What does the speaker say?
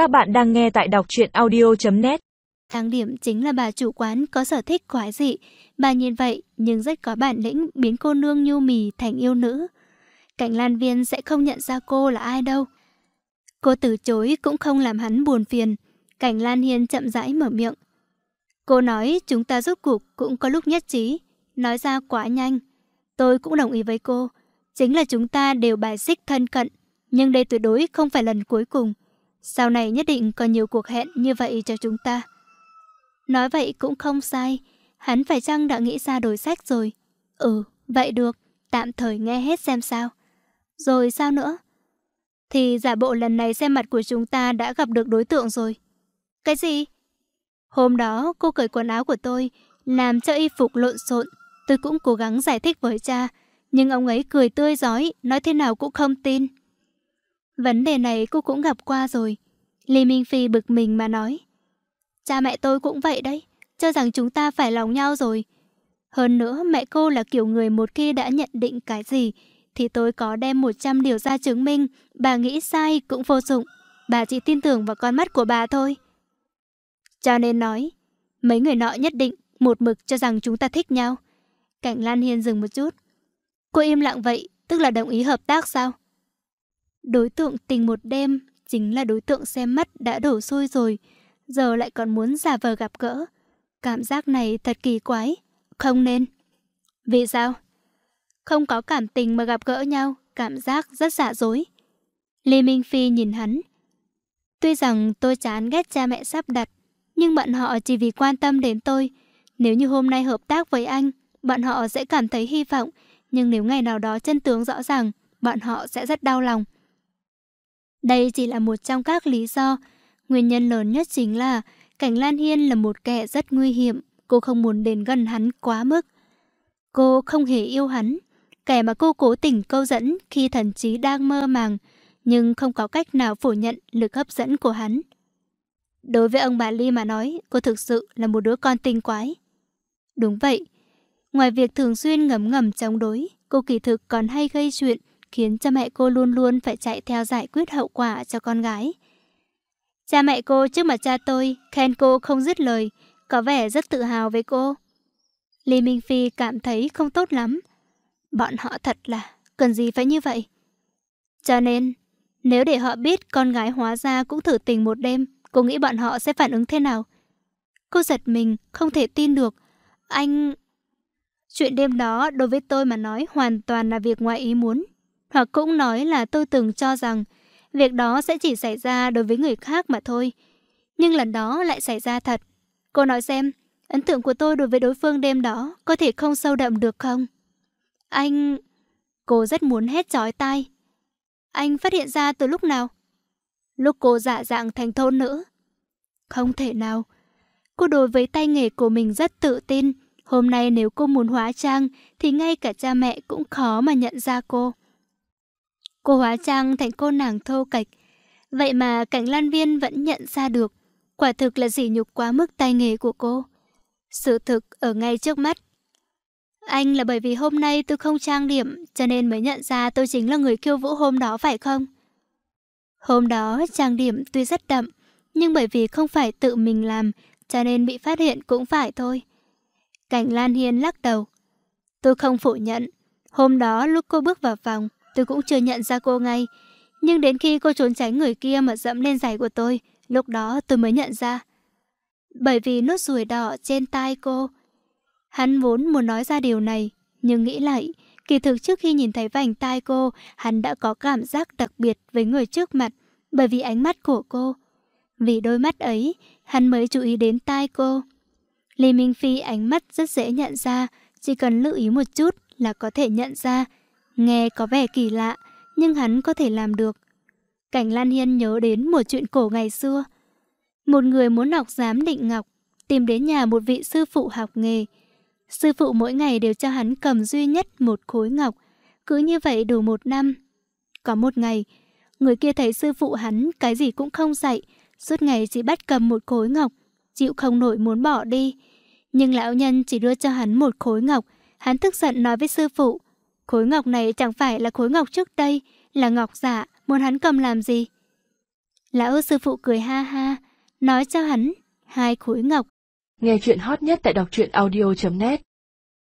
Các bạn đang nghe tại đọc truyện audio.net Đáng điểm chính là bà chủ quán có sở thích quái dị. Bà nhìn vậy, nhưng rất có bản lĩnh biến cô nương nhu mì thành yêu nữ. Cảnh Lan Viên sẽ không nhận ra cô là ai đâu. Cô từ chối cũng không làm hắn buồn phiền. Cảnh Lan Hiên chậm rãi mở miệng. Cô nói, chúng ta rút cuộc cũng có lúc nhất trí. Nói ra quá nhanh. Tôi cũng đồng ý với cô. Chính là chúng ta đều bài xích thân cận. Nhưng đây tuyệt đối không phải lần cuối cùng. Sau này nhất định còn nhiều cuộc hẹn như vậy cho chúng ta. Nói vậy cũng không sai. Hắn phải chăng đã nghĩ ra đổi sách rồi? Ừ, vậy được. Tạm thời nghe hết xem sao. Rồi sao nữa? Thì giả bộ lần này xem mặt của chúng ta đã gặp được đối tượng rồi. Cái gì? Hôm đó cô cởi quần áo của tôi, làm cho y phục lộn xộn. Tôi cũng cố gắng giải thích với cha, nhưng ông ấy cười tươi giói, nói thế nào cũng không tin. Vấn đề này cô cũng gặp qua rồi. Lê Minh Phi bực mình mà nói. Cha mẹ tôi cũng vậy đấy, cho rằng chúng ta phải lòng nhau rồi. Hơn nữa mẹ cô là kiểu người một khi đã nhận định cái gì thì tôi có đem 100 điều ra chứng minh, bà nghĩ sai cũng vô dụng. Bà chỉ tin tưởng vào con mắt của bà thôi. Cho nên nói, mấy người nọ nhất định một mực cho rằng chúng ta thích nhau. Cảnh Lan Hiên dừng một chút. Cô im lặng vậy, tức là đồng ý hợp tác sao? Đối tượng tình một đêm chính là đối tượng xem mắt đã đổ xôi rồi, giờ lại còn muốn giả vờ gặp gỡ. Cảm giác này thật kỳ quái, không nên. Vì sao? Không có cảm tình mà gặp gỡ nhau, cảm giác rất giả dối. Lê Minh Phi nhìn hắn. Tuy rằng tôi chán ghét cha mẹ sắp đặt, nhưng bọn họ chỉ vì quan tâm đến tôi. Nếu như hôm nay hợp tác với anh, bọn họ sẽ cảm thấy hy vọng, nhưng nếu ngày nào đó chân tướng rõ ràng, bọn họ sẽ rất đau lòng. Đây chỉ là một trong các lý do. Nguyên nhân lớn nhất chính là Cảnh Lan Hiên là một kẻ rất nguy hiểm. Cô không muốn đến gần hắn quá mức. Cô không hề yêu hắn. Kẻ mà cô cố tình câu dẫn khi thần trí đang mơ màng, nhưng không có cách nào phủ nhận lực hấp dẫn của hắn. Đối với ông bà Ly mà nói, cô thực sự là một đứa con tinh quái. Đúng vậy. Ngoài việc thường xuyên ngấm ngầm chống đối, cô kỳ thực còn hay gây chuyện, khiến cha mẹ cô luôn luôn phải chạy theo giải quyết hậu quả cho con gái. Cha mẹ cô trước mặt cha tôi khen cô không dứt lời, có vẻ rất tự hào với cô. Lý Minh Phi cảm thấy không tốt lắm. Bọn họ thật là, cần gì phải như vậy? Cho nên, nếu để họ biết con gái hóa ra cũng thử tình một đêm, cô nghĩ bọn họ sẽ phản ứng thế nào? Cô giật mình, không thể tin được. Anh... Chuyện đêm đó đối với tôi mà nói hoàn toàn là việc ngoài ý muốn. Hoặc cũng nói là tôi từng cho rằng việc đó sẽ chỉ xảy ra đối với người khác mà thôi. Nhưng lần đó lại xảy ra thật. Cô nói xem, ấn tượng của tôi đối với đối phương đêm đó có thể không sâu đậm được không? Anh... Cô rất muốn hét chói tai. Anh phát hiện ra từ lúc nào? Lúc cô giả dạng thành thôn nữ. Không thể nào. Cô đối với tay nghề của mình rất tự tin. Hôm nay nếu cô muốn hóa trang thì ngay cả cha mẹ cũng khó mà nhận ra cô. Cô hóa trang thành cô nàng thô kệch. Vậy mà cảnh lan viên vẫn nhận ra được. Quả thực là sỉ nhục quá mức tay nghề của cô. Sự thực ở ngay trước mắt. Anh là bởi vì hôm nay tôi không trang điểm, cho nên mới nhận ra tôi chính là người khiêu vũ hôm đó phải không? Hôm đó trang điểm tuy rất đậm, nhưng bởi vì không phải tự mình làm, cho nên bị phát hiện cũng phải thôi. Cảnh Lan Hiên lắc đầu. Tôi không phủ nhận. Hôm đó lúc cô bước vào phòng tôi cũng chưa nhận ra cô ngay. Nhưng đến khi cô trốn tránh người kia mà dẫm lên giày của tôi, lúc đó tôi mới nhận ra. Bởi vì nốt ruồi đỏ trên tai cô. Hắn vốn muốn nói ra điều này, nhưng nghĩ lại, kỳ thực trước khi nhìn thấy vành tai cô, hắn đã có cảm giác đặc biệt với người trước mặt, bởi vì ánh mắt của cô. Vì đôi mắt ấy, hắn mới chú ý đến tai cô. Lê Minh Phi ánh mắt rất dễ nhận ra, chỉ cần lưu ý một chút là có thể nhận ra Nghe có vẻ kỳ lạ, nhưng hắn có thể làm được. Cảnh Lan Hiên nhớ đến một chuyện cổ ngày xưa. Một người muốn học giám định ngọc, tìm đến nhà một vị sư phụ học nghề. Sư phụ mỗi ngày đều cho hắn cầm duy nhất một khối ngọc, cứ như vậy đủ một năm. Có một ngày, người kia thấy sư phụ hắn cái gì cũng không dạy, suốt ngày chỉ bắt cầm một khối ngọc, chịu không nổi muốn bỏ đi. Nhưng lão nhân chỉ đưa cho hắn một khối ngọc, hắn tức giận nói với sư phụ, Khối ngọc này chẳng phải là khối ngọc trước đây, là ngọc giả, muốn hắn cầm làm gì? Lão sư phụ cười ha ha, nói cho hắn hai khối ngọc. Nghe chuyện hot nhất tại đọc truyện audio.net